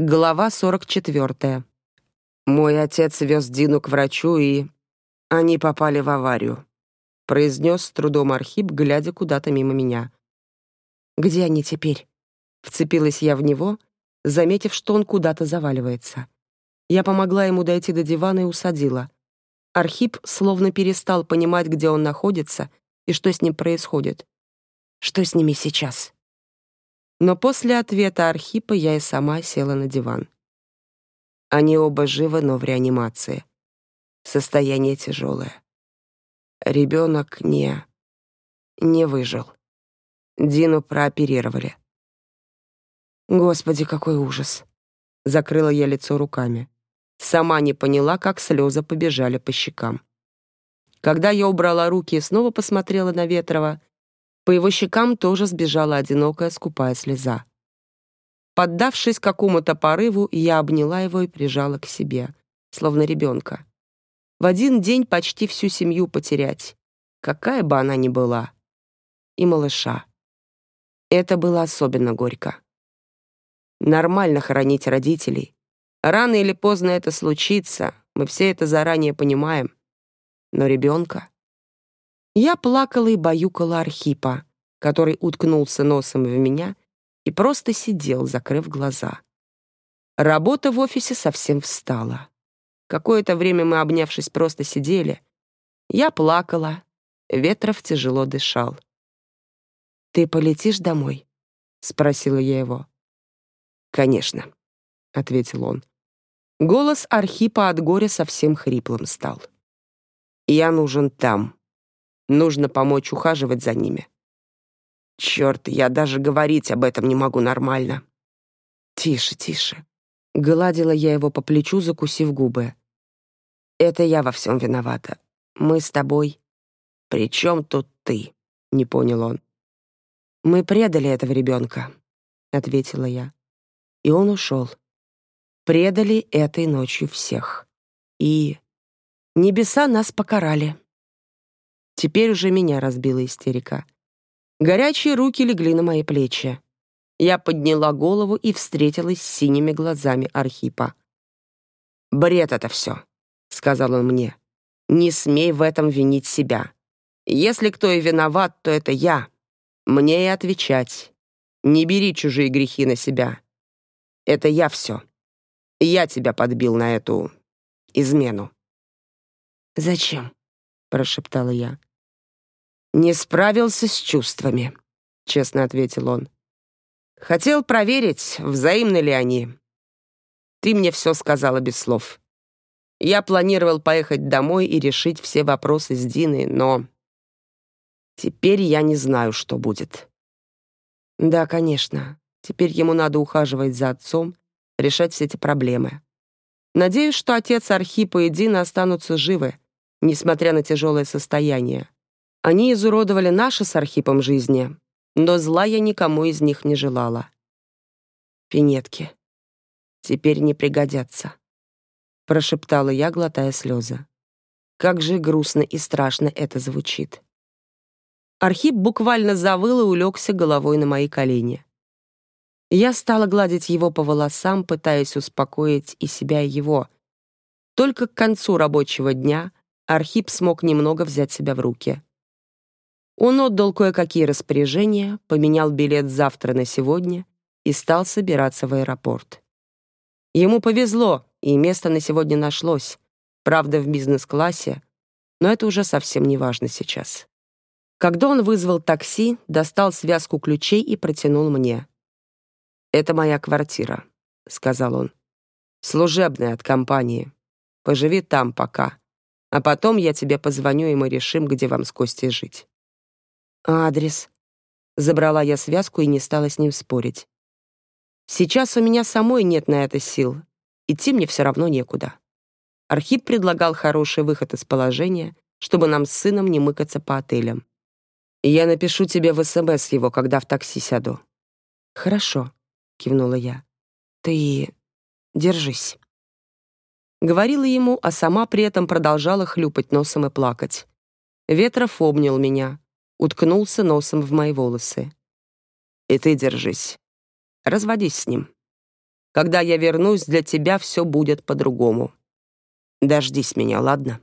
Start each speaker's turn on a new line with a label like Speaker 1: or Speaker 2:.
Speaker 1: Глава 44. Мой отец вез Дину к врачу, и они попали в аварию, произнес с трудом Архип, глядя куда-то мимо меня. Где они теперь? Вцепилась я в него, заметив, что он куда-то заваливается. Я помогла ему дойти до дивана и усадила. Архип словно перестал понимать, где он находится и что с ним происходит. Что с ними сейчас? Но после ответа Архипа я и сама села на диван. Они оба живы, но в реанимации. Состояние тяжелое. Ребенок не... не выжил. Дину прооперировали. Господи, какой ужас. Закрыла я лицо руками. Сама не поняла, как слезы побежали по щекам. Когда я убрала руки и снова посмотрела на Ветрова, по его щекам тоже сбежала одинокая скупая слеза. Поддавшись какому-то порыву, я обняла его и прижала к себе, словно ребенка. В один день почти всю семью потерять, какая бы она ни была. И малыша. Это было особенно горько. Нормально хоронить родителей. Рано или поздно это случится, мы все это заранее понимаем. Но ребенка... Я плакала и баюкала Архипа, который уткнулся носом в меня и просто сидел, закрыв глаза. Работа в офисе совсем встала. Какое-то время мы, обнявшись, просто сидели. Я плакала, Ветров тяжело дышал. «Ты полетишь домой?» — спросила я его. «Конечно», — ответил он. Голос Архипа от горя совсем хриплым стал. «Я нужен там», Нужно помочь ухаживать за ними. Черт, я даже говорить об этом не могу нормально. Тише, тише. Гладила я его по плечу, закусив губы. Это я во всем виновата. Мы с тобой. При чем тут ты? Не понял он. Мы предали этого ребенка, ответила я. И он ушел. Предали этой ночью всех. И небеса нас покарали. Теперь уже меня разбила истерика. Горячие руки легли на мои плечи. Я подняла голову и встретилась с синими глазами Архипа. «Бред это все», — сказал он мне. «Не смей в этом винить себя. Если кто и виноват, то это я. Мне и отвечать. Не бери чужие грехи на себя. Это я все. Я тебя подбил на эту измену». «Зачем?» — прошептала я. «Не справился с чувствами», — честно ответил он. «Хотел проверить, взаимны ли они. Ты мне все сказала без слов. Я планировал поехать домой и решить все вопросы с Диной, но теперь я не знаю, что будет». «Да, конечно. Теперь ему надо ухаживать за отцом, решать все эти проблемы. Надеюсь, что отец Архипа и Дина останутся живы, несмотря на тяжелое состояние. Они изуродовали наши с Архипом жизни, но зла я никому из них не желала. Пинетки. Теперь не пригодятся. Прошептала я, глотая слезы. Как же грустно и страшно это звучит. Архип буквально завыл и улегся головой на мои колени. Я стала гладить его по волосам, пытаясь успокоить и себя, и его. Только к концу рабочего дня Архип смог немного взять себя в руки. Он отдал кое-какие распоряжения, поменял билет завтра на сегодня и стал собираться в аэропорт. Ему повезло, и место на сегодня нашлось, правда, в бизнес-классе, но это уже совсем не важно сейчас. Когда он вызвал такси, достал связку ключей и протянул мне. «Это моя квартира», — сказал он. «Служебная от компании. Поживи там пока. А потом я тебе позвоню, и мы решим, где вам с Костей жить». «Адрес». Забрала я связку и не стала с ним спорить. «Сейчас у меня самой нет на это сил. Идти мне все равно некуда». Архип предлагал хороший выход из положения, чтобы нам с сыном не мыкаться по отелям. «Я напишу тебе в СМС его, когда в такси сяду». «Хорошо», — кивнула я. «Ты держись». Говорила ему, а сама при этом продолжала хлюпать носом и плакать. Ветров обнял меня, уткнулся носом в мои волосы. «И ты держись. Разводись с ним. Когда я вернусь, для тебя все будет по-другому. Дождись меня, ладно?»